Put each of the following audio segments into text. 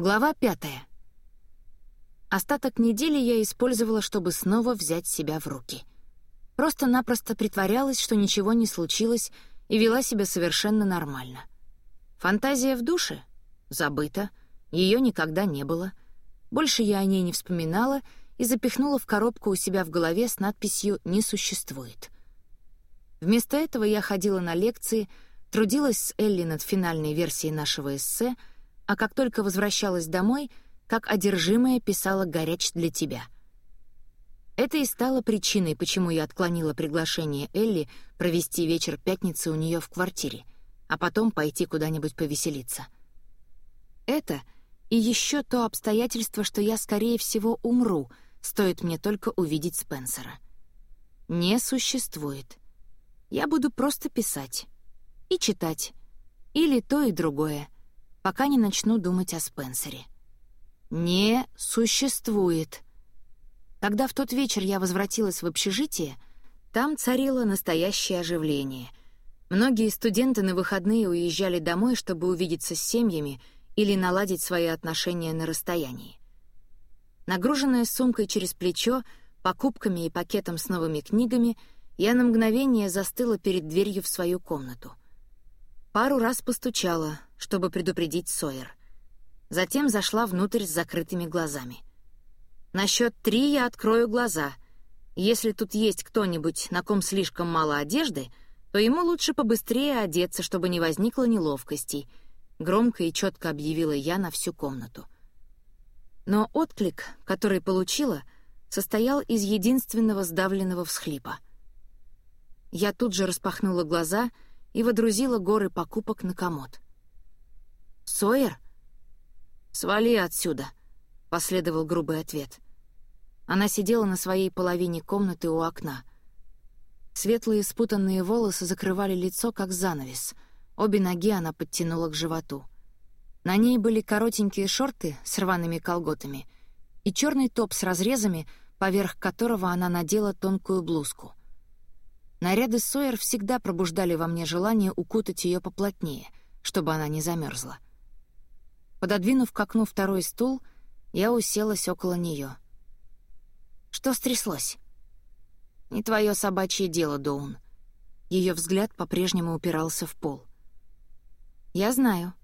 Глава пятая. Остаток недели я использовала, чтобы снова взять себя в руки. Просто-напросто притворялась, что ничего не случилось, и вела себя совершенно нормально. Фантазия в душе? Забыта. Ее никогда не было. Больше я о ней не вспоминала и запихнула в коробку у себя в голове с надписью «Не существует». Вместо этого я ходила на лекции, трудилась с Элли над финальной версией нашего эссе, а как только возвращалась домой — как одержимая писала «горяч для тебя». Это и стало причиной, почему я отклонила приглашение Элли провести вечер пятницы у нее в квартире, а потом пойти куда-нибудь повеселиться. Это и еще то обстоятельство, что я, скорее всего, умру, стоит мне только увидеть Спенсера. Не существует. Я буду просто писать. И читать. Или то и другое, пока не начну думать о Спенсере не существует. Когда в тот вечер я возвратилась в общежитие, там царило настоящее оживление. Многие студенты на выходные уезжали домой, чтобы увидеться с семьями или наладить свои отношения на расстоянии. Нагруженная сумкой через плечо, покупками и пакетом с новыми книгами, я на мгновение застыла перед дверью в свою комнату. Пару раз постучала, чтобы предупредить Сойер. Затем зашла внутрь с закрытыми глазами. На счет три я открою глаза. Если тут есть кто-нибудь, на ком слишком мало одежды, то ему лучше побыстрее одеться, чтобы не возникло неловкостей, громко и четко объявила я на всю комнату. Но отклик, который получила, состоял из единственного сдавленного всхлипа. Я тут же распахнула глаза и водрузила горы покупок на комод. «Сойер?» «Свали отсюда», — последовал грубый ответ. Она сидела на своей половине комнаты у окна. Светлые спутанные волосы закрывали лицо, как занавес. Обе ноги она подтянула к животу. На ней были коротенькие шорты с рваными колготами и черный топ с разрезами, поверх которого она надела тонкую блузку. Наряды Сойер всегда пробуждали во мне желание укутать ее поплотнее, чтобы она не замерзла. Пододвинув к окну второй стул, я уселась около нее. «Что стряслось?» «Не твое собачье дело, Доун». Ее взгляд по-прежнему упирался в пол. «Я знаю.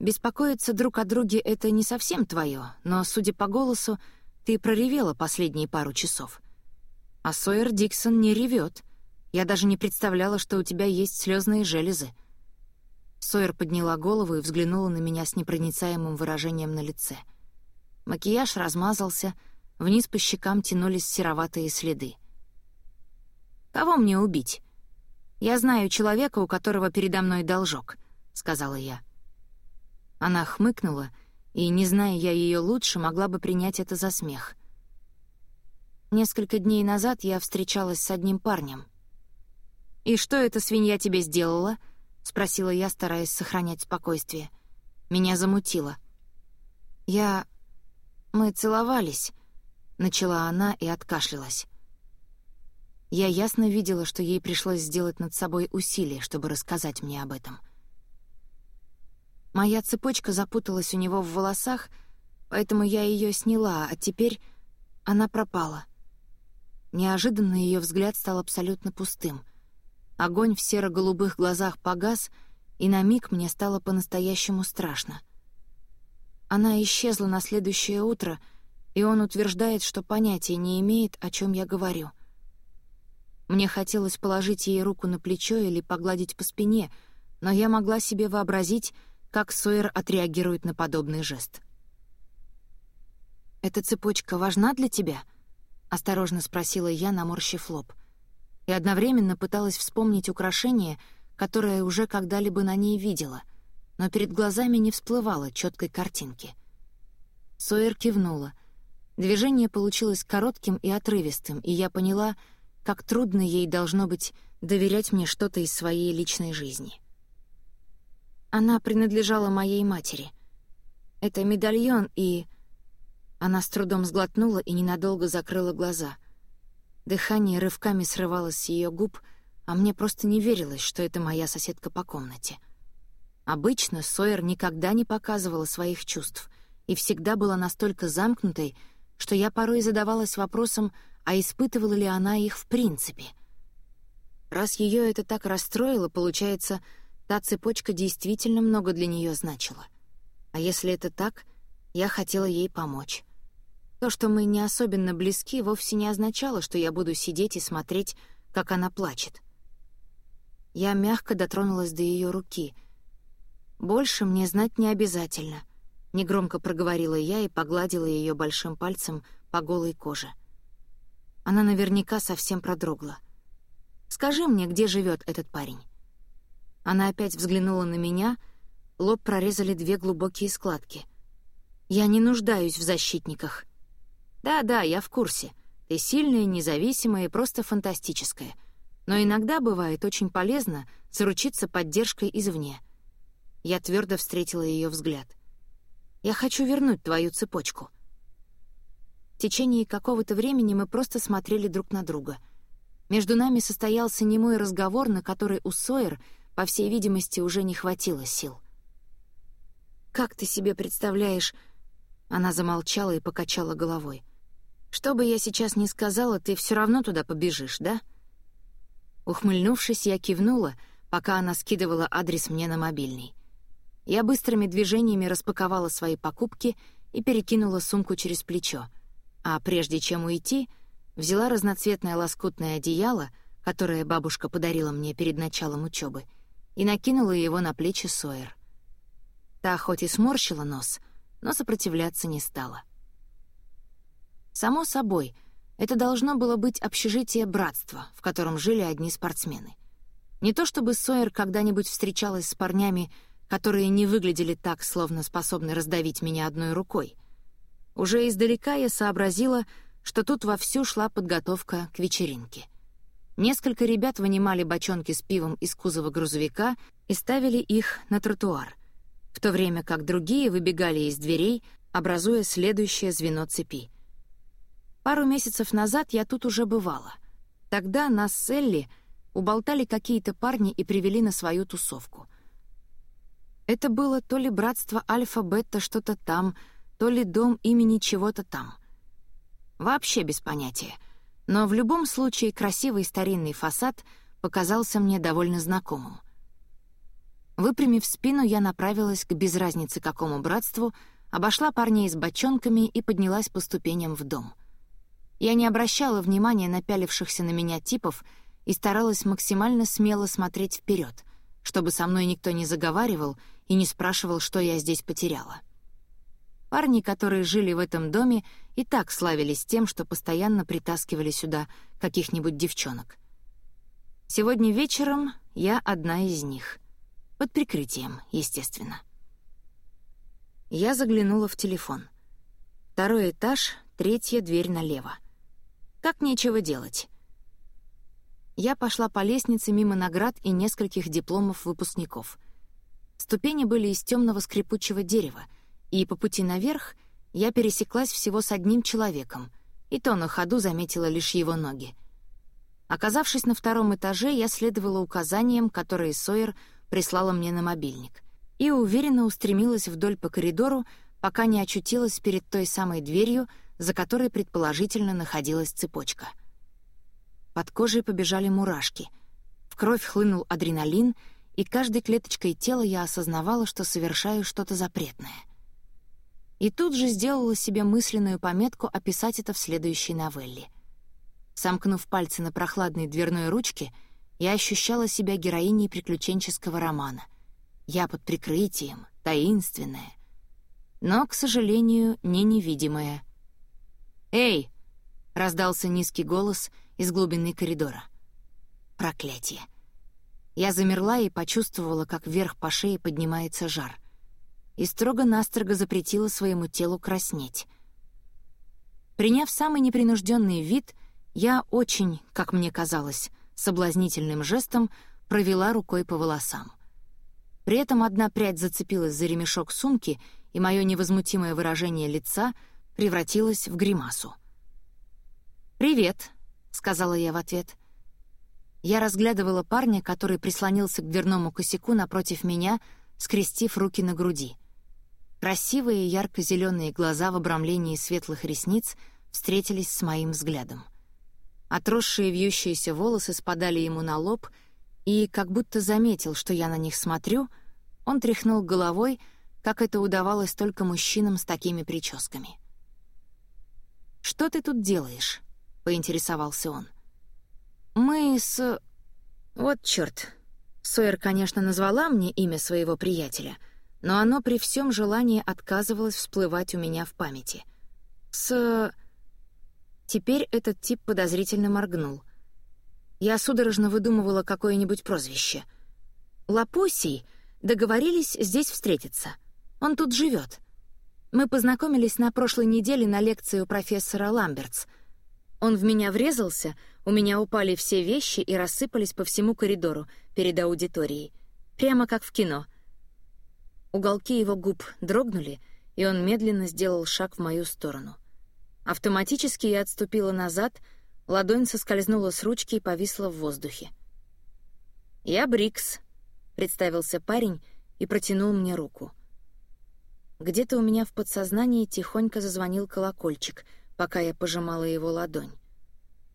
Беспокоиться друг о друге — это не совсем твое, но, судя по голосу, ты проревела последние пару часов. А Сойер Диксон не ревет. Я даже не представляла, что у тебя есть слезные железы». Сойер подняла голову и взглянула на меня с непроницаемым выражением на лице. Макияж размазался, вниз по щекам тянулись сероватые следы. «Кого мне убить? Я знаю человека, у которого передо мной должок», — сказала я. Она хмыкнула, и, не зная я ее лучше, могла бы принять это за смех. Несколько дней назад я встречалась с одним парнем. «И что эта свинья тебе сделала?» — спросила я, стараясь сохранять спокойствие. Меня замутило. «Я... мы целовались», — начала она и откашлялась. Я ясно видела, что ей пришлось сделать над собой усилие, чтобы рассказать мне об этом. Моя цепочка запуталась у него в волосах, поэтому я ее сняла, а теперь она пропала. Неожиданно ее взгляд стал абсолютно пустым. Огонь в серо-голубых глазах погас, и на миг мне стало по-настоящему страшно. Она исчезла на следующее утро, и он утверждает, что понятия не имеет, о чем я говорю. Мне хотелось положить ей руку на плечо или погладить по спине, но я могла себе вообразить, как Сойер отреагирует на подобный жест. «Эта цепочка важна для тебя?» — осторожно спросила я, наморщив лоб и одновременно пыталась вспомнить украшение, которое уже когда-либо на ней видела, но перед глазами не всплывало четкой картинки. Сойер кивнула. Движение получилось коротким и отрывистым, и я поняла, как трудно ей должно быть доверять мне что-то из своей личной жизни. Она принадлежала моей матери. Это медальон и... Она с трудом сглотнула и ненадолго закрыла глаза — Дыхание рывками срывалось с ее губ, а мне просто не верилось, что это моя соседка по комнате. Обычно Сойер никогда не показывала своих чувств, и всегда была настолько замкнутой, что я порой задавалась вопросом, а испытывала ли она их в принципе. Раз ее это так расстроило, получается, та цепочка действительно много для нее значила. А если это так, я хотела ей помочь. То, что мы не особенно близки, вовсе не означало, что я буду сидеть и смотреть, как она плачет. Я мягко дотронулась до ее руки. «Больше мне знать не обязательно», — негромко проговорила я и погладила ее большим пальцем по голой коже. Она наверняка совсем продрогла. «Скажи мне, где живет этот парень?» Она опять взглянула на меня, лоб прорезали две глубокие складки. «Я не нуждаюсь в защитниках». «Да-да, я в курсе. Ты сильная, независимая и просто фантастическая. Но иногда бывает очень полезно заручиться поддержкой извне». Я твердо встретила ее взгляд. Я хочу вернуть твою цепочку». В течение какого-то времени мы просто смотрели друг на друга. Между нами состоялся немой разговор, на который у Сойер, по всей видимости, уже не хватило сил. «Как ты себе представляешь...» Она замолчала и покачала головой. «Что бы я сейчас ни сказала, ты все равно туда побежишь, да?» Ухмыльнувшись, я кивнула, пока она скидывала адрес мне на мобильный. Я быстрыми движениями распаковала свои покупки и перекинула сумку через плечо, а прежде чем уйти, взяла разноцветное лоскутное одеяло, которое бабушка подарила мне перед началом учебы, и накинула его на плечи Сойер. Та хоть и сморщила нос, но сопротивляться не стала. Само собой, это должно было быть общежитие братства, в котором жили одни спортсмены. Не то чтобы Сойер когда-нибудь встречалась с парнями, которые не выглядели так, словно способны раздавить меня одной рукой. Уже издалека я сообразила, что тут вовсю шла подготовка к вечеринке. Несколько ребят вынимали бочонки с пивом из кузова грузовика и ставили их на тротуар, в то время как другие выбегали из дверей, образуя следующее звено цепи. Пару месяцев назад я тут уже бывала. Тогда нас с Элли уболтали какие-то парни и привели на свою тусовку — это было то ли братство Альфа-Бета что-то там, то ли дом имени чего-то там. Вообще без понятия. Но в любом случае красивый старинный фасад показался мне довольно знакомым. Выпрямив спину, я направилась к без разницы какому братству, обошла парней с бочонками и поднялась по ступеням в дом. Я не обращала внимания на пялившихся на меня типов и старалась максимально смело смотреть вперед, чтобы со мной никто не заговаривал и не спрашивал, что я здесь потеряла. Парни, которые жили в этом доме, и так славились тем, что постоянно притаскивали сюда каких-нибудь девчонок. Сегодня вечером я одна из них. Под прикрытием, естественно. Я заглянула в телефон. Второй этаж, третья дверь налево. Как нечего делать. Я пошла по лестнице мимо наград и нескольких дипломов выпускников — Ступени были из темного скрипучего дерева, и по пути наверх я пересеклась всего с одним человеком, и то на ходу заметила лишь его ноги. Оказавшись на втором этаже, я следовала указаниям, которые Сойер прислала мне на мобильник, и уверенно устремилась вдоль по коридору, пока не очутилась перед той самой дверью, за которой предположительно находилась цепочка. Под кожей побежали мурашки. В кровь хлынул адреналин — и каждой клеточкой тела я осознавала, что совершаю что-то запретное. И тут же сделала себе мысленную пометку описать это в следующей новелле. Сомкнув пальцы на прохладной дверной ручке, я ощущала себя героиней приключенческого романа. Я под прикрытием, таинственная. Но, к сожалению, не невидимая. «Эй!» — раздался низкий голос из глубины коридора. «Проклятие!» Я замерла и почувствовала, как вверх по шее поднимается жар. И строго-настрого запретила своему телу краснеть. Приняв самый непринужденный вид, я очень, как мне казалось, соблазнительным жестом провела рукой по волосам. При этом одна прядь зацепилась за ремешок сумки, и мое невозмутимое выражение лица превратилось в гримасу. «Привет», — сказала я в ответ. Я разглядывала парня, который прислонился к дверному косяку напротив меня, скрестив руки на груди. Красивые ярко-зеленые глаза в обрамлении светлых ресниц встретились с моим взглядом. Отросшие вьющиеся волосы спадали ему на лоб, и, как будто заметил, что я на них смотрю, он тряхнул головой, как это удавалось только мужчинам с такими прическами. «Что ты тут делаешь?» — поинтересовался он. «Мы с...» «Вот чёрт!» Сойер, конечно, назвала мне имя своего приятеля, но оно при всем желании отказывалось всплывать у меня в памяти. «С...» Теперь этот тип подозрительно моргнул. Я судорожно выдумывала какое-нибудь прозвище. «Лапусий договорились здесь встретиться. Он тут живет. Мы познакомились на прошлой неделе на лекции у профессора Ламбертс. Он в меня врезался, у меня упали все вещи и рассыпались по всему коридору перед аудиторией. Прямо как в кино. Уголки его губ дрогнули, и он медленно сделал шаг в мою сторону. Автоматически я отступила назад, ладонь соскользнула с ручки и повисла в воздухе. «Я Брикс», — представился парень и протянул мне руку. Где-то у меня в подсознании тихонько зазвонил колокольчик, пока я пожимала его ладонь.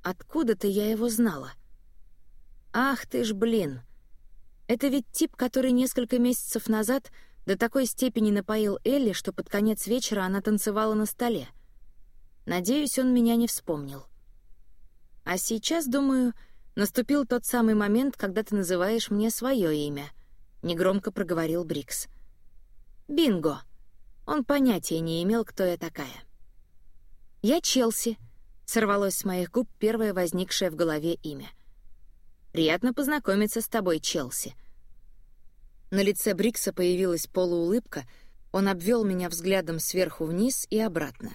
Откуда-то я его знала. «Ах ты ж, блин! Это ведь тип, который несколько месяцев назад до такой степени напоил Элли, что под конец вечера она танцевала на столе. Надеюсь, он меня не вспомнил. А сейчас, думаю, наступил тот самый момент, когда ты называешь мне свое имя, негромко проговорил Брикс. Бинго. Он понятия не имел, кто я такая. Я Челси, сорвалось с моих губ первое возникшее в голове имя. Приятно познакомиться с тобой, Челси. На лице Брикса появилась полуулыбка, он обвел меня взглядом сверху вниз и обратно.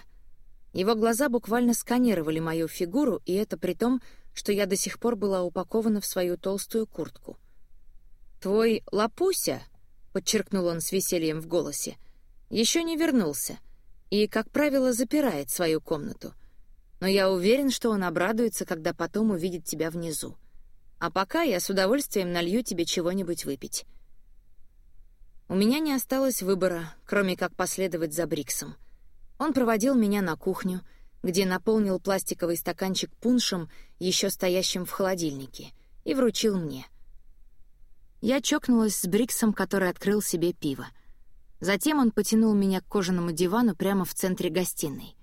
Его глаза буквально сканировали мою фигуру, и это при том, что я до сих пор была упакована в свою толстую куртку. «Твой Лапуся», — подчеркнул он с весельем в голосе, — «еще не вернулся и, как правило, запирает свою комнату. Но я уверен, что он обрадуется, когда потом увидит тебя внизу. А пока я с удовольствием налью тебе чего-нибудь выпить». У меня не осталось выбора, кроме как последовать за Бриксом — он проводил меня на кухню, где наполнил пластиковый стаканчик пуншем, еще стоящим в холодильнике, и вручил мне. Я чокнулась с Бриксом, который открыл себе пиво. Затем он потянул меня к кожаному дивану прямо в центре гостиной.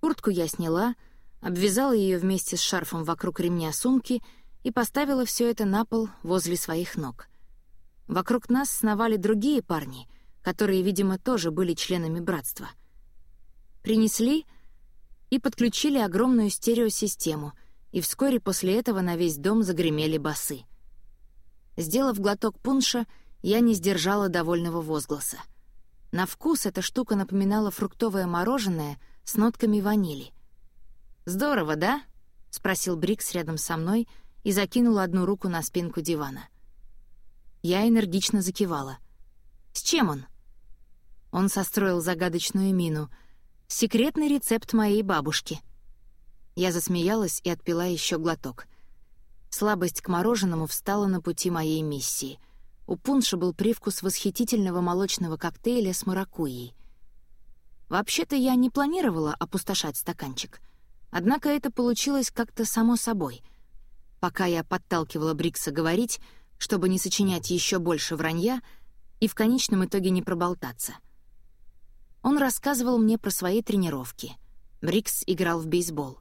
Куртку я сняла, обвязала ее вместе с шарфом вокруг ремня сумки и поставила все это на пол возле своих ног. Вокруг нас сновали другие парни, которые, видимо, тоже были членами братства — Принесли и подключили огромную стереосистему, и вскоре после этого на весь дом загремели басы. Сделав глоток пунша, я не сдержала довольного возгласа. На вкус эта штука напоминала фруктовое мороженое с нотками ванили. «Здорово, да?» — спросил Брикс рядом со мной и закинул одну руку на спинку дивана. Я энергично закивала. «С чем он?» Он состроил загадочную мину — Секретный рецепт моей бабушки. Я засмеялась и отпила еще глоток. Слабость к мороженому встала на пути моей миссии. У пунша был привкус восхитительного молочного коктейля с маракуйей. Вообще-то я не планировала опустошать стаканчик. Однако это получилось как-то само собой. Пока я подталкивала Брикса говорить, чтобы не сочинять еще больше вранья и в конечном итоге не проболтаться — он рассказывал мне про свои тренировки. Брикс играл в бейсбол,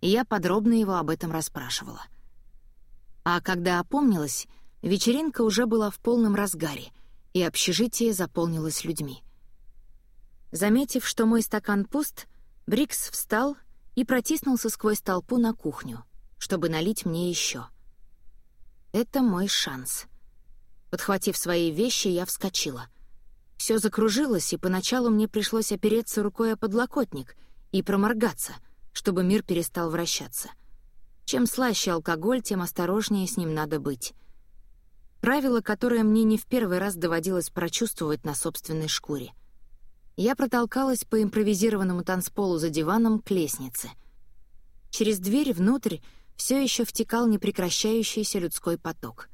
и я подробно его об этом расспрашивала. А когда опомнилась, вечеринка уже была в полном разгаре, и общежитие заполнилось людьми. Заметив, что мой стакан пуст, Брикс встал и протиснулся сквозь толпу на кухню, чтобы налить мне еще. Это мой шанс. Подхватив свои вещи, я вскочила — все закружилось, и поначалу мне пришлось опереться рукой о подлокотник и проморгаться, чтобы мир перестал вращаться. Чем слаще алкоголь, тем осторожнее с ним надо быть. Правило, которое мне не в первый раз доводилось прочувствовать на собственной шкуре. Я протолкалась по импровизированному танцполу за диваном к лестнице. Через дверь внутрь все еще втекал непрекращающийся людской поток.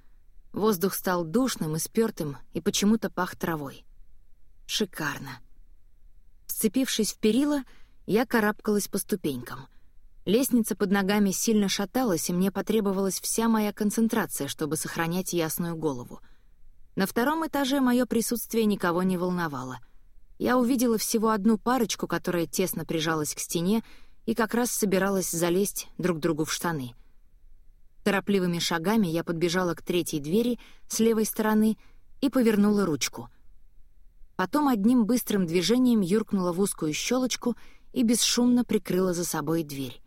Воздух стал душным и спёртым и почему-то пах травой. Шикарно. Вцепившись в перила, я карабкалась по ступенькам. Лестница под ногами сильно шаталась, и мне потребовалась вся моя концентрация, чтобы сохранять ясную голову. На втором этаже мое присутствие никого не волновало. Я увидела всего одну парочку, которая тесно прижалась к стене и как раз собиралась залезть друг другу в штаны. Торопливыми шагами я подбежала к третьей двери с левой стороны и повернула ручку. Потом одним быстрым движением юркнула в узкую щелочку и бесшумно прикрыла за собой дверь.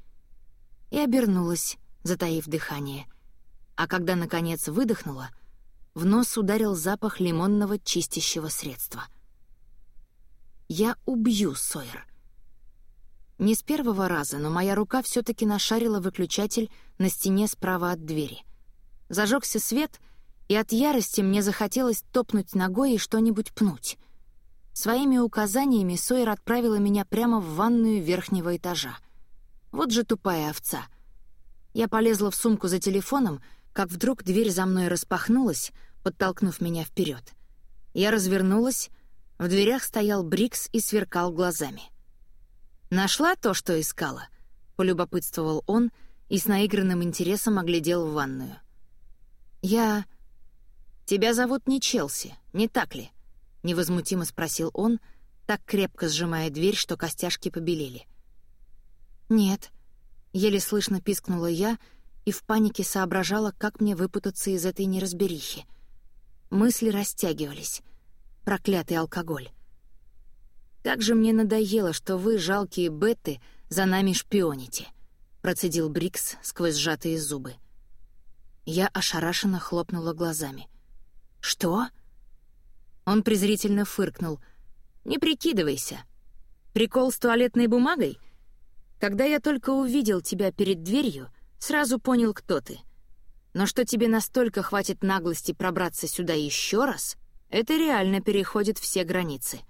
И обернулась, затаив дыхание. А когда, наконец, выдохнула, в нос ударил запах лимонного чистящего средства. «Я убью Сойер», не с первого раза, но моя рука все таки нашарила выключатель на стене справа от двери. Зажегся свет, и от ярости мне захотелось топнуть ногой и что-нибудь пнуть. Своими указаниями Сойер отправила меня прямо в ванную верхнего этажа. Вот же тупая овца. Я полезла в сумку за телефоном, как вдруг дверь за мной распахнулась, подтолкнув меня вперед. Я развернулась, в дверях стоял Брикс и сверкал глазами. «Нашла то, что искала?» — полюбопытствовал он и с наигранным интересом оглядел в ванную. «Я...» «Тебя зовут не Челси, не так ли?» — невозмутимо спросил он, так крепко сжимая дверь, что костяшки побелели. «Нет», — еле слышно пискнула я и в панике соображала, как мне выпутаться из этой неразберихи. Мысли растягивались. Проклятый алкоголь. «Как же мне надоело, что вы, жалкие беты, за нами шпионите», — процедил Брикс сквозь сжатые зубы. Я ошарашенно хлопнула глазами. «Что?» Он презрительно фыркнул. «Не прикидывайся. Прикол с туалетной бумагой? Когда я только увидел тебя перед дверью, сразу понял, кто ты. Но что тебе настолько хватит наглости пробраться сюда еще раз, это реально переходит все границы.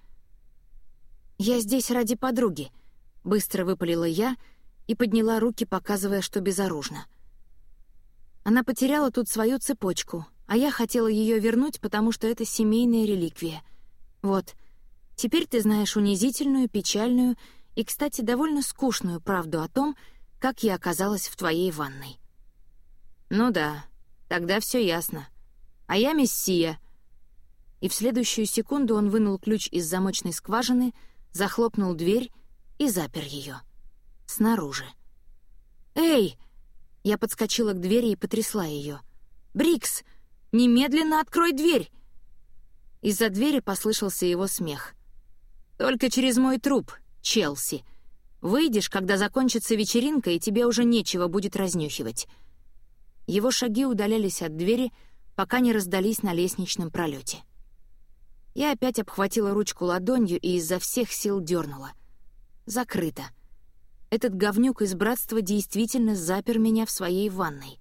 «Я здесь ради подруги», — быстро выпалила я и подняла руки, показывая, что безоружна. Она потеряла тут свою цепочку, а я хотела ее вернуть, потому что это семейная реликвия. Вот, теперь ты знаешь унизительную, печальную и, кстати, довольно скучную правду о том, как я оказалась в твоей ванной. Ну да, тогда все ясно. А я мессия. И в следующую секунду он вынул ключ из замочной скважины — захлопнул дверь и запер ее. Снаружи. «Эй!» Я подскочила к двери и потрясла ее. «Брикс! Немедленно открой дверь!» Из-за двери послышался его смех. «Только через мой труп, Челси. Выйдешь, когда закончится вечеринка, и тебе уже нечего будет разнюхивать». Его шаги удалялись от двери, пока не раздались на лестничном пролете. Я опять обхватила ручку ладонью и изо всех сил дернула. Закрыто. Этот говнюк из братства действительно запер меня в своей ванной.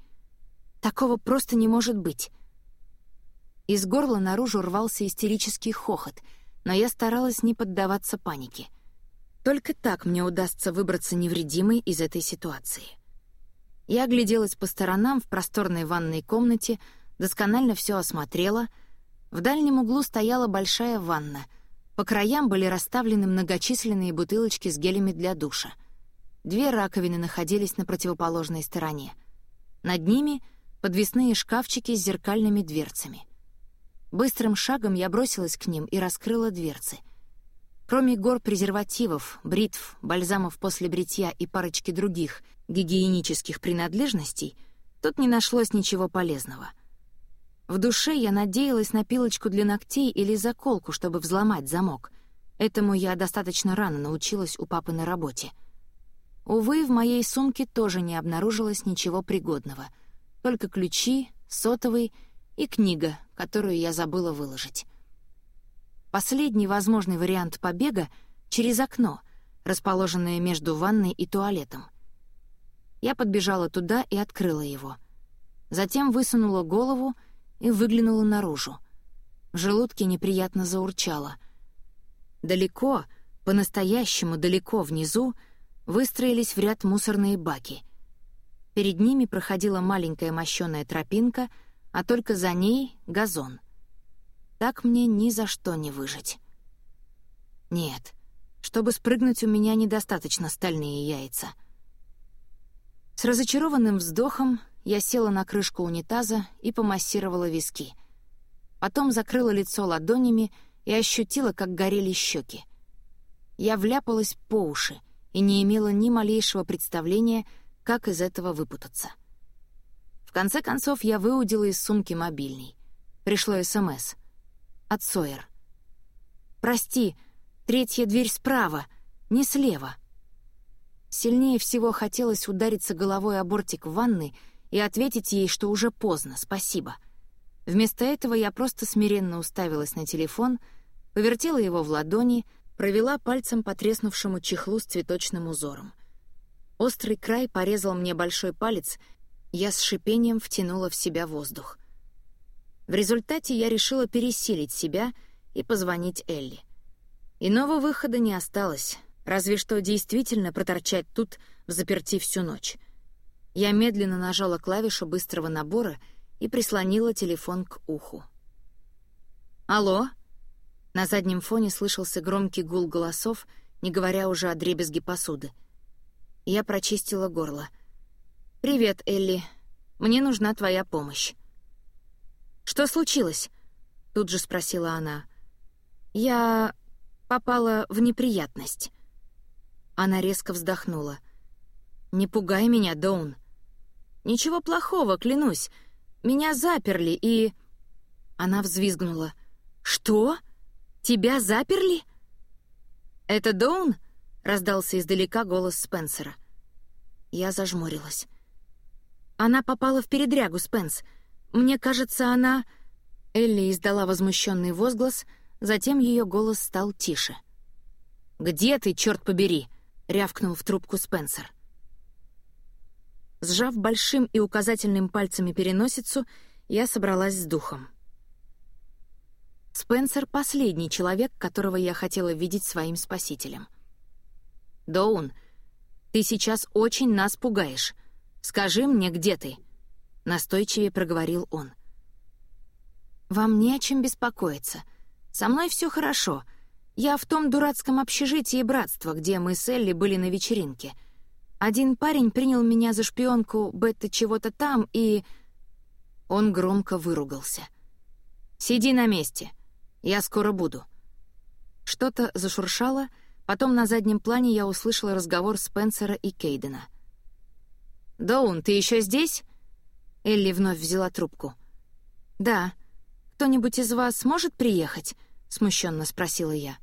Такого просто не может быть. Из горла наружу рвался истерический хохот, но я старалась не поддаваться панике. Только так мне удастся выбраться невредимой из этой ситуации. Я огляделась по сторонам в просторной ванной комнате, досконально все осмотрела — в дальнем углу стояла большая ванна. По краям были расставлены многочисленные бутылочки с гелями для душа. Две раковины находились на противоположной стороне. Над ними — подвесные шкафчики с зеркальными дверцами. Быстрым шагом я бросилась к ним и раскрыла дверцы. Кроме гор презервативов, бритв, бальзамов после бритья и парочки других гигиенических принадлежностей, тут не нашлось ничего полезного — в душе я надеялась на пилочку для ногтей или заколку, чтобы взломать замок. Этому я достаточно рано научилась у папы на работе. Увы, в моей сумке тоже не обнаружилось ничего пригодного. Только ключи, сотовый и книга, которую я забыла выложить. Последний возможный вариант побега — через окно, расположенное между ванной и туалетом. Я подбежала туда и открыла его. Затем высунула голову — и выглянула наружу. В желудке неприятно заурчало. Далеко, по-настоящему далеко внизу, выстроились в ряд мусорные баки. Перед ними проходила маленькая мощёная тропинка, а только за ней — газон. Так мне ни за что не выжить. Нет, Чтобы спрыгнуть, у меня недостаточно стальные яйца. С разочарованным вздохом я села на крышку унитаза и помассировала виски. Потом закрыла лицо ладонями и ощутила, как горели щеки. Я вляпалась по уши и не имела ни малейшего представления, как из этого выпутаться. В конце концов, я выудила из сумки мобильный. Пришло СМС. От Сойер. «Прости, третья дверь справа, не слева». Сильнее всего хотелось удариться головой о бортик ванны и ответить ей, что уже поздно, спасибо. Вместо этого я просто смиренно уставилась на телефон, повертела его в ладони, провела пальцем по треснувшему чехлу с цветочным узором. Острый край порезал мне большой палец я с шипением втянула в себя воздух. В результате я решила пересилить себя и позвонить Элли. Иного выхода не осталось, разве что действительно проторчать тут в заперти всю ночь. Я медленно нажала клавишу быстрого набора и прислонила телефон к уху. «Алло?» На заднем фоне слышался громкий гул голосов, не говоря уже о дребезге посуды. Я прочистила горло — «Привет, Элли. Мне нужна твоя помощь». «Что случилось?» — тут же спросила она. «Я попала в неприятность». Она резко вздохнула. «Не пугай меня, Доун». «Ничего плохого, клянусь. Меня заперли и...» Она взвизгнула. «Что? Тебя заперли?» «Это Доун?» — раздался издалека голос Спенсера. Я зажмурилась. Она попала в передрягу, Спенс. Мне кажется, она...» Элли издала возмущенный возглас, затем ее голос стал тише. «Где ты, черт побери?» — рявкнул в трубку Спенсер. Сжав большим и указательным пальцами переносицу, я собралась с духом. Спенсер — последний человек, которого я хотела видеть своим спасителем. «Доун, ты сейчас очень нас пугаешь. Скажи мне, где ты?» — настойчивее проговорил он. «Вам не о чем беспокоиться. Со мной все хорошо. Я в том дурацком общежитии братства, где мы с Элли были на вечеринке. Один парень принял меня за шпионку Бетта чего-то там и...» Он громко выругался. «Сиди на месте. Я скоро буду». Что-то зашуршало, потом на заднем плане я услышала разговор Спенсера и Кейдена — «Доун, ты еще здесь?» Элли вновь взяла трубку. «Да. Кто-нибудь из вас может приехать?» — смущенно спросила я.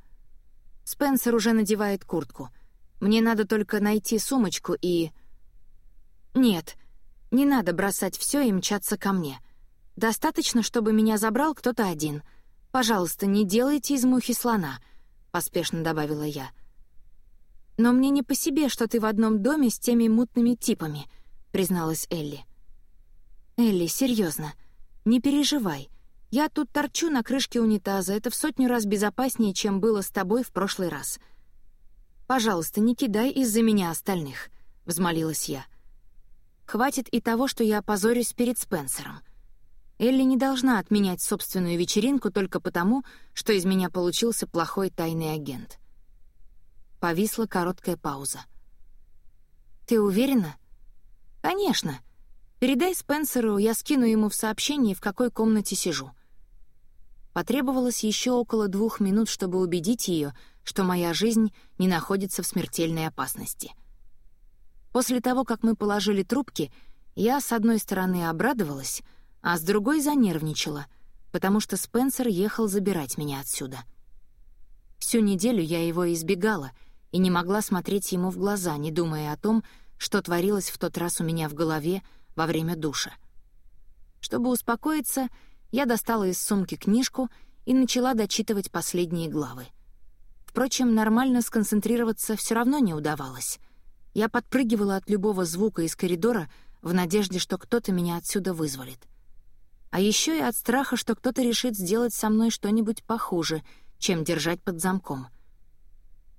Спенсер уже надевает куртку. Мне надо только найти сумочку и... Нет, не надо бросать все и мчаться ко мне. Достаточно, чтобы меня забрал кто-то один. Пожалуйста, не делайте из мухи слона, — поспешно добавила я. Но мне не по себе, что ты в одном доме с теми мутными типами —— призналась Элли. «Элли, серьезно, не переживай. Я тут торчу на крышке унитаза, это в сотню раз безопаснее, чем было с тобой в прошлый раз. Пожалуйста, не кидай из-за меня остальных», — взмолилась я. «Хватит и того, что я опозорюсь перед Спенсером. Элли не должна отменять собственную вечеринку только потому, что из меня получился плохой тайный агент». Повисла короткая пауза. «Ты уверена?» «Конечно. Передай Спенсеру, я скину ему в сообщении, в какой комнате сижу». Потребовалось еще около двух минут, чтобы убедить ее, что моя жизнь не находится в смертельной опасности. После того, как мы положили трубки, я, с одной стороны, обрадовалась, а с другой занервничала, потому что Спенсер ехал забирать меня отсюда. Всю неделю я его избегала и не могла смотреть ему в глаза, не думая о том, что творилось в тот раз у меня в голове во время душа. Чтобы успокоиться, я достала из сумки книжку и начала дочитывать последние главы. Впрочем, нормально сконцентрироваться все равно не удавалось. Я подпрыгивала от любого звука из коридора в надежде, что кто-то меня отсюда вызволит. А еще и от страха, что кто-то решит сделать со мной что-нибудь похуже, чем держать под замком.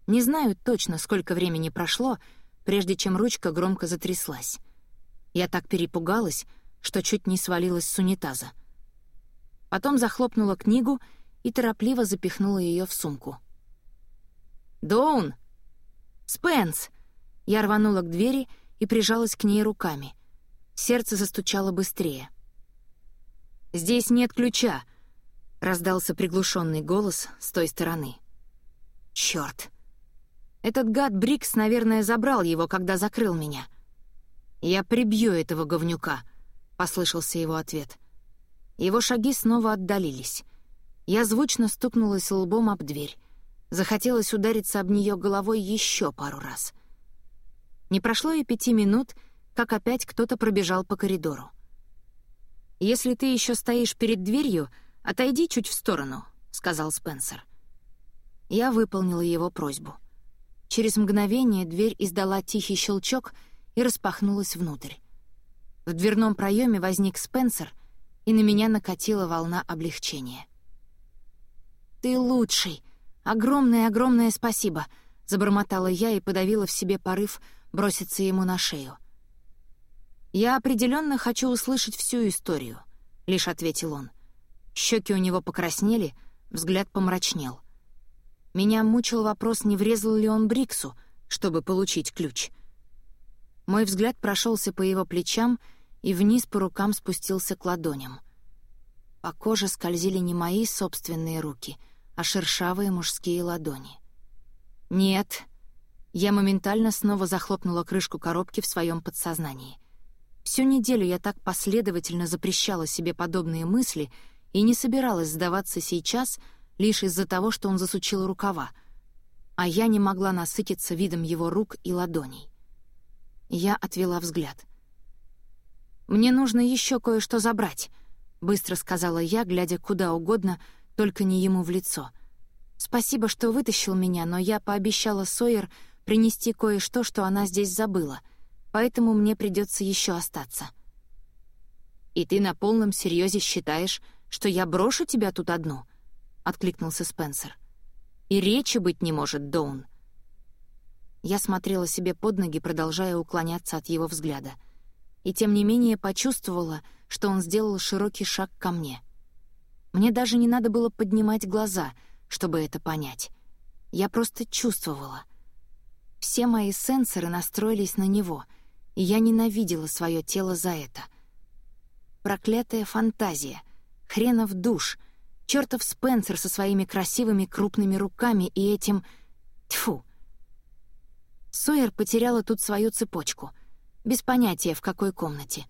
Не знаю точно, сколько времени прошло, прежде чем ручка громко затряслась. Я так перепугалась, что чуть не свалилась с унитаза. Потом захлопнула книгу и торопливо запихнула ее в сумку. «Доун!» «Спенс!» Я рванула к двери и прижалась к ней руками. Сердце застучало быстрее. «Здесь нет ключа!» — раздался приглушенный голос с той стороны. «Чёрт! Этот гад Брикс, наверное, забрал его, когда закрыл меня». «Я прибью этого говнюка», — послышался его ответ. Его шаги снова отдалились. Я звучно стукнулась лбом об дверь. Захотелось удариться об нее головой еще пару раз. Не прошло и пяти минут, как опять кто-то пробежал по коридору. «Если ты еще стоишь перед дверью, отойди чуть в сторону», — сказал Спенсер. Я выполнила его просьбу. Через мгновение дверь издала тихий щелчок и распахнулась внутрь. В дверном проеме возник Спенсер, и на меня накатила волна облегчения. «Ты лучший! Огромное-огромное спасибо!» — забормотала я и подавила в себе порыв броситься ему на шею. «Я определенно хочу услышать всю историю», — лишь ответил он. Щеки у него покраснели, взгляд помрачнел. Меня мучил вопрос, не врезал ли он Бриксу, чтобы получить ключ. Мой взгляд прошелся по его плечам и вниз по рукам спустился к ладоням. По коже скользили не мои собственные руки, а шершавые мужские ладони. «Нет». Я моментально снова захлопнула крышку коробки в своем подсознании. Всю неделю я так последовательно запрещала себе подобные мысли и не собиралась сдаваться сейчас — лишь из-за того, что он засучил рукава, а я не могла насытиться видом его рук и ладоней. Я отвела взгляд. «Мне нужно еще кое-что забрать», — быстро сказала я, глядя куда угодно, только не ему в лицо. «Спасибо, что вытащил меня, но я пообещала Сойер принести кое-что, что она здесь забыла, поэтому мне придется еще остаться». «И ты на полном серьезе считаешь, что я брошу тебя тут одну?» откликнулся Спенсер. «И речи быть не может, Доун». Я смотрела себе под ноги, продолжая уклоняться от его взгляда. И тем не менее почувствовала, что он сделал широкий шаг ко мне. Мне даже не надо было поднимать глаза, чтобы это понять. Я просто чувствовала. Все мои сенсоры настроились на него, и я ненавидела свое тело за это. Проклятая фантазия, хренов душ — Чёртов Спенсер со своими красивыми крупными руками и этим... Тьфу! Сойер потеряла тут свою цепочку. Без понятия, в какой комнате.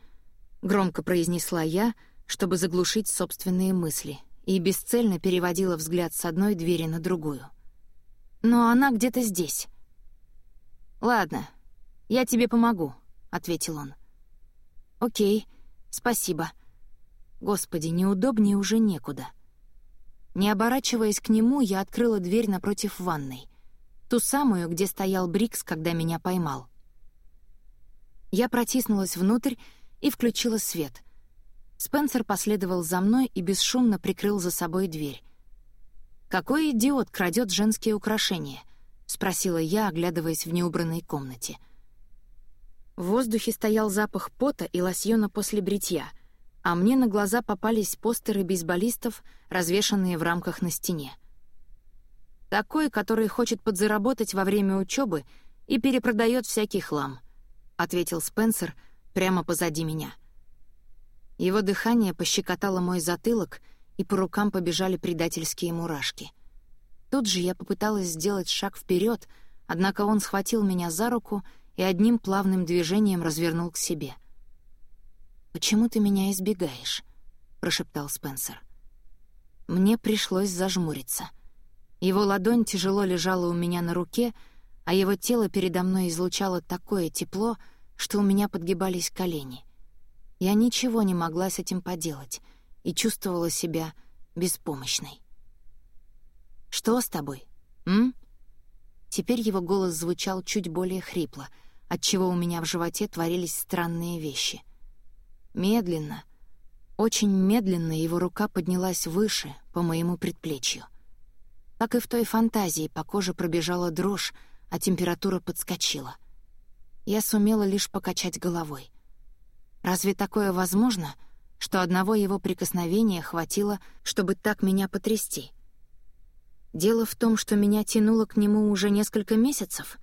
Громко произнесла я, чтобы заглушить собственные мысли, и бесцельно переводила взгляд с одной двери на другую. Но она где-то здесь. «Ладно, я тебе помогу», — ответил он. «Окей, спасибо. Господи, неудобнее уже некуда». Не оборачиваясь к нему, я открыла дверь напротив ванной. Ту самую, где стоял Брикс, когда меня поймал. Я протиснулась внутрь и включила свет. Спенсер последовал за мной и бесшумно прикрыл за собой дверь. «Какой идиот крадет женские украшения?» — спросила я, оглядываясь в неубранной комнате. В воздухе стоял запах пота и лосьона после бритья — а мне на глаза попались постеры бейсболистов, развешанные в рамках на стене. «Такой, который хочет подзаработать во время учебы и перепродает всякий хлам», — ответил Спенсер прямо позади меня. Его дыхание пощекотало мой затылок, и по рукам побежали предательские мурашки. Тут же я попыталась сделать шаг вперед, однако он схватил меня за руку и одним плавным движением развернул к себе — «Почему ты меня избегаешь?» — прошептал Спенсер. Мне пришлось зажмуриться. Его ладонь тяжело лежала у меня на руке, а его тело передо мной излучало такое тепло, что у меня подгибались колени. Я ничего не могла с этим поделать и чувствовала себя беспомощной. «Что с тобой, м?» Теперь его голос звучал чуть более хрипло, отчего у меня в животе творились странные вещи. Медленно, очень медленно его рука поднялась выше, по моему предплечью. Как и в той фантазии, по коже пробежала дрожь, а температура подскочила. Я сумела лишь покачать головой. Разве такое возможно, что одного его прикосновения хватило, чтобы так меня потрясти? Дело в том, что меня тянуло к нему уже несколько месяцев?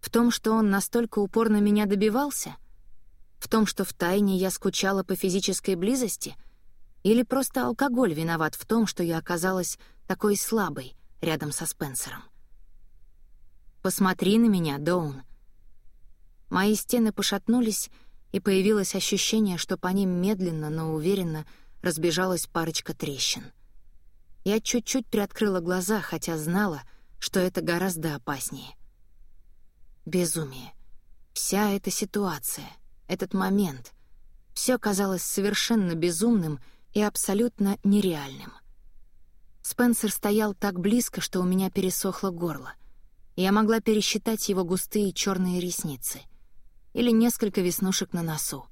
В том, что он настолько упорно меня добивался? В том, что втайне я скучала по физической близости? Или просто алкоголь виноват в том, что я оказалась такой слабой рядом со Спенсером? «Посмотри на меня, Доун». Мои стены пошатнулись, и появилось ощущение, что по ним медленно, но уверенно разбежалась парочка трещин. Я чуть-чуть приоткрыла глаза, хотя знала, что это гораздо опаснее. Безумие. Вся эта ситуация, этот момент — все казалось совершенно безумным и абсолютно нереальным. Спенсер стоял так близко, что у меня пересохло горло. Я могла пересчитать его густые черные ресницы — или несколько веснушек на носу.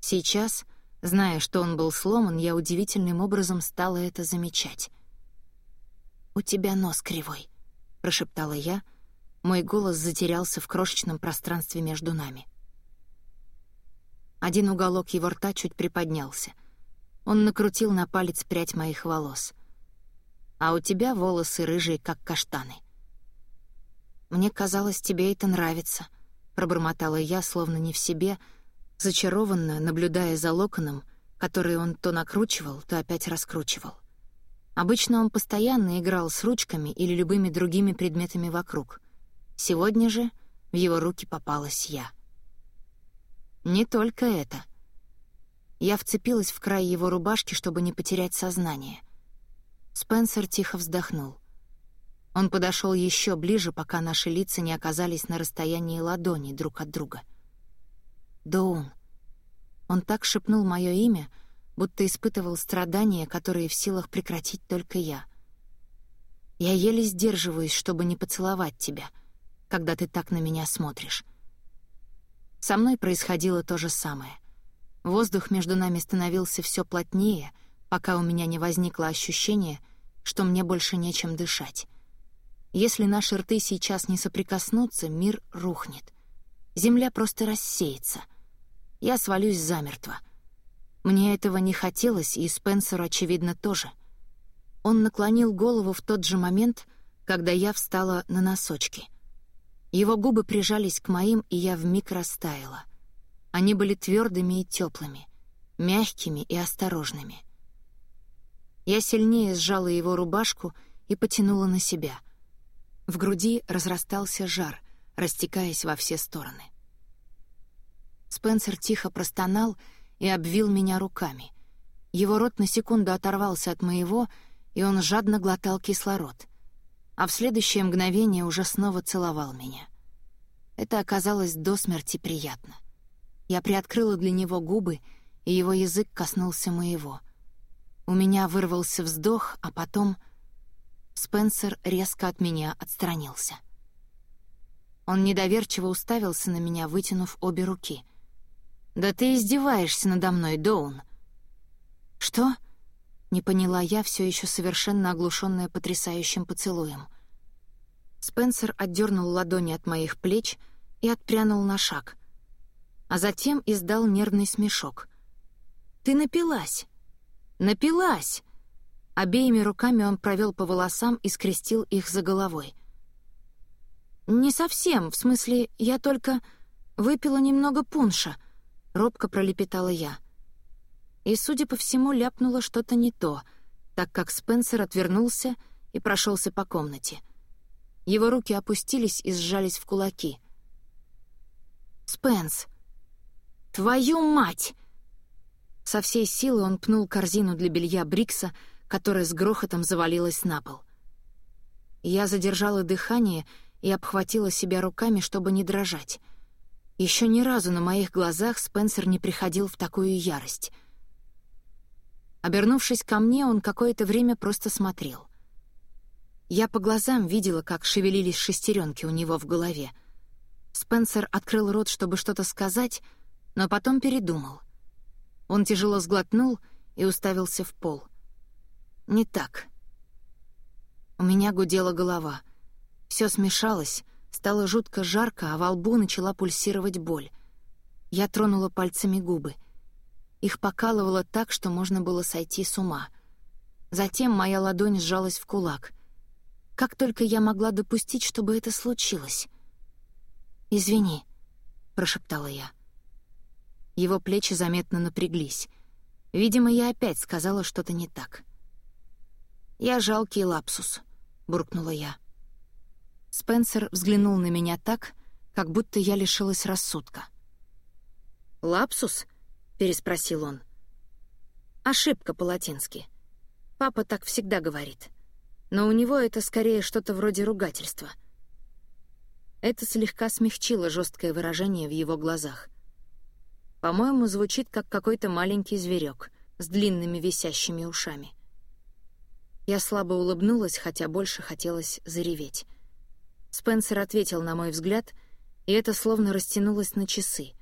Сейчас, зная, что он был сломан, я удивительным образом стала это замечать. «У тебя нос кривой», — прошептала я. Мой голос затерялся в крошечном пространстве между нами. Один уголок его рта чуть приподнялся. Он накрутил на палец прядь моих волос. «А у тебя волосы рыжие, как каштаны». «Мне казалось, тебе это нравится», пробормотала я, словно не в себе, зачарованно наблюдая за локоном, который он то накручивал, то опять раскручивал. Обычно он постоянно играл с ручками или любыми другими предметами вокруг. Сегодня же в его руки попалась я. Не только это. Я вцепилась в край его рубашки, чтобы не потерять сознание. Спенсер тихо вздохнул. Он подошел еще ближе, пока наши лица не оказались на расстоянии ладони друг от друга. «Доун». Он так шепнул мое имя, будто испытывал страдания, которые в силах прекратить только я. «Я еле сдерживаюсь, чтобы не поцеловать тебя, когда ты так на меня смотришь». Со мной происходило то же самое. Воздух между нами становился все плотнее, пока у меня не возникло ощущение, что мне больше нечем дышать. Если наши рты сейчас не соприкоснутся, мир рухнет. Земля просто рассеется. Я свалюсь замертво. Мне этого не хотелось, и Спенсеру, очевидно, тоже. Он наклонил голову в тот же момент, когда я встала на носочки. Его губы прижались к моим, и я вмиг растаяла. Они были твердыми и теплыми, мягкими и осторожными. Я сильнее сжала его рубашку и потянула на себя. В груди разрастался жар, растекаясь во все стороны. Спенсер тихо простонал и обвил меня руками. Его рот на секунду оторвался от моего, и он жадно глотал кислород. А в следующее мгновение уже снова целовал меня. Это оказалось до смерти приятно. Я приоткрыла для него губы, и его язык коснулся моего. У меня вырвался вздох, а потом Спенсер резко от меня отстранился. Он недоверчиво уставился на меня, вытянув обе руки. «Да ты издеваешься надо мной, Доун!» «Что?» — не поняла я, все еще совершенно оглушенная потрясающим поцелуем. Спенсер отдернул ладони от моих плеч и отпрянул на шаг, а затем издал нервный смешок. «Ты напилась! Напилась!» Обеими руками он провел по волосам и скрестил их за головой. «Не совсем, в смысле, я только выпила немного пунша», — робко пролепетала я. И, судя по всему, ляпнула что-то не то, так как Спенсер отвернулся и прошелся по комнате. Его руки опустились и сжались в кулаки. «Спенс! Твою мать!» Со всей силы он пнул корзину для белья Брикса, которая с грохотом завалилась на пол. Я задержала дыхание и обхватила себя руками, чтобы не дрожать. Еще ни разу на моих глазах Спенсер не приходил в такую ярость. Обернувшись ко мне, он какое-то время просто смотрел. Я по глазам видела, как шевелились шестеренки у него в голове. Спенсер открыл рот, чтобы что-то сказать, но потом передумал. Он тяжело сглотнул и уставился в пол — не так. У меня гудела голова. Все смешалось, стало жутко жарко, а во лбу начала пульсировать боль. Я тронула пальцами губы. Их покалывало так, что можно было сойти с ума. Затем моя ладонь сжалась в кулак. Как только я могла допустить, чтобы это случилось? «Извини», — прошептала я. Его плечи заметно напряглись. Видимо, я опять сказала что-то не так. «Я жалкий лапсус», — буркнула я. Спенсер взглянул на меня так, как будто я лишилась рассудка. «Лапсус?» — переспросил он. «Ошибка по-латински. Папа так всегда говорит. Но у него это скорее что-то вроде ругательства». Это слегка смягчило жесткое выражение в его глазах. По-моему, звучит как какой-то маленький зверек с длинными висящими ушами. Я слабо улыбнулась, хотя больше хотелось зареветь. Спенсер ответил на мой взгляд, и это словно растянулось на часы.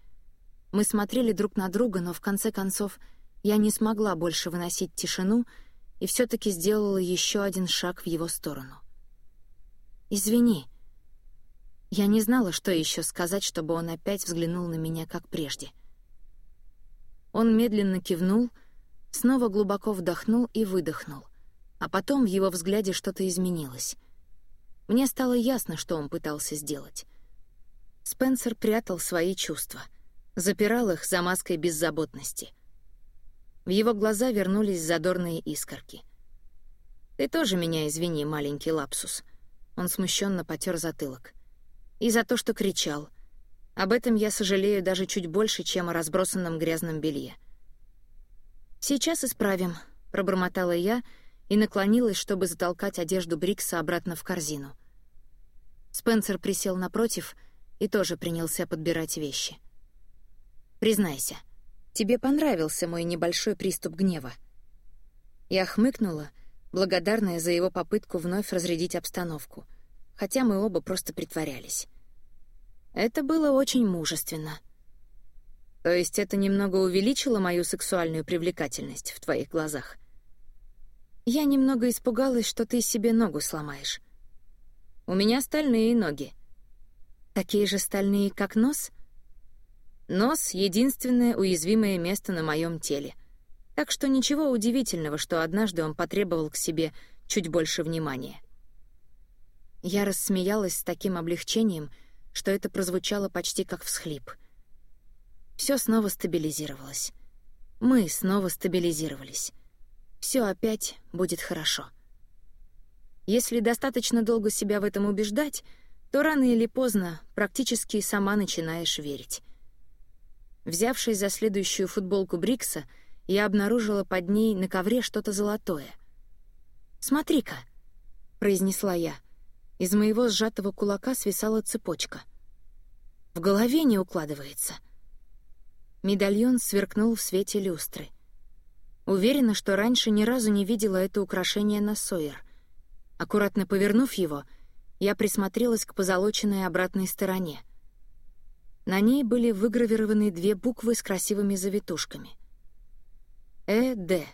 Мы смотрели друг на друга, но в конце концов я не смогла больше выносить тишину и все таки сделала еще один шаг в его сторону. «Извини», я не знала, что еще сказать, чтобы он опять взглянул на меня, как прежде. Он медленно кивнул, снова глубоко вдохнул и выдохнул, а потом в его взгляде что-то изменилось. Мне стало ясно, что он пытался сделать. Спенсер прятал свои чувства, запирал их за маской беззаботности. В его глаза вернулись задорные искорки. «Ты тоже меня извини, маленький лапсус». Он смущенно потер затылок. «И за то, что кричал. Об этом я сожалею даже чуть больше, чем о разбросанном грязном белье». «Сейчас исправим», — пробормотала я и наклонилась, чтобы затолкать одежду Брикса обратно в корзину. Спенсер присел напротив и тоже принялся подбирать вещи. «Признайся, тебе понравился мой небольшой приступ гнева?» Я хмыкнула, благодарная за его попытку вновь разрядить обстановку, хотя мы оба просто притворялись. Это было очень мужественно. То есть это немного увеличило мою сексуальную привлекательность в твоих глазах? Я немного испугалась, что ты себе ногу сломаешь. У меня стальные ноги. Такие же стальные, как нос? Нос — единственное уязвимое место на моем теле. Так что ничего удивительного, что однажды он потребовал к себе чуть больше внимания. Я рассмеялась с таким облегчением, что это прозвучало почти как всхлип. Все снова стабилизировалось. Мы снова стабилизировались все опять будет хорошо. Если достаточно долго себя в этом убеждать, то рано или поздно практически сама начинаешь верить. Взявшись за следующую футболку Брикса, я обнаружила под ней на ковре что-то золотое. «Смотри-ка», — произнесла я. Из моего сжатого кулака свисала цепочка. В голове не укладывается. Медальон сверкнул в свете люстры. Уверена, что раньше ни разу не видела это украшение на Сойер. Аккуратно повернув его, я присмотрелась к позолоченной обратной стороне. На ней были выгравированы две буквы с красивыми завитушками. «Э. Д».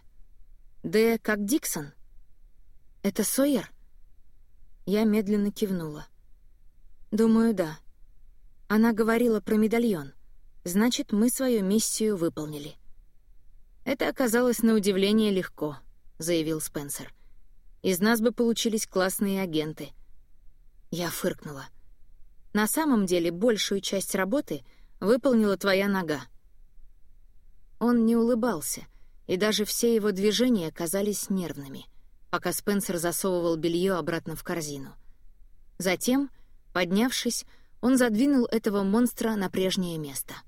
«Д» как Диксон? Это Сойер? Я медленно кивнула. «Думаю, да. Она говорила про медальон. Значит, мы свою миссию выполнили». «Это оказалось на удивление легко», — заявил Спенсер. «Из нас бы получились классные агенты». Я фыркнула. «На самом деле большую часть работы выполнила твоя нога». Он не улыбался, и даже все его движения казались нервными, пока Спенсер засовывал белье обратно в корзину. Затем, поднявшись, он задвинул этого монстра на прежнее место —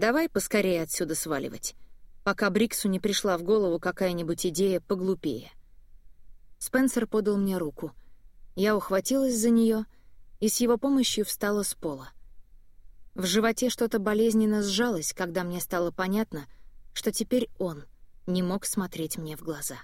Давай поскорее отсюда сваливать, пока Бриксу не пришла в голову какая-нибудь идея поглупее. Спенсер подал мне руку. Я ухватилась за нее и с его помощью встала с пола. В животе что-то болезненно сжалось, когда мне стало понятно, что теперь он не мог смотреть мне в глаза.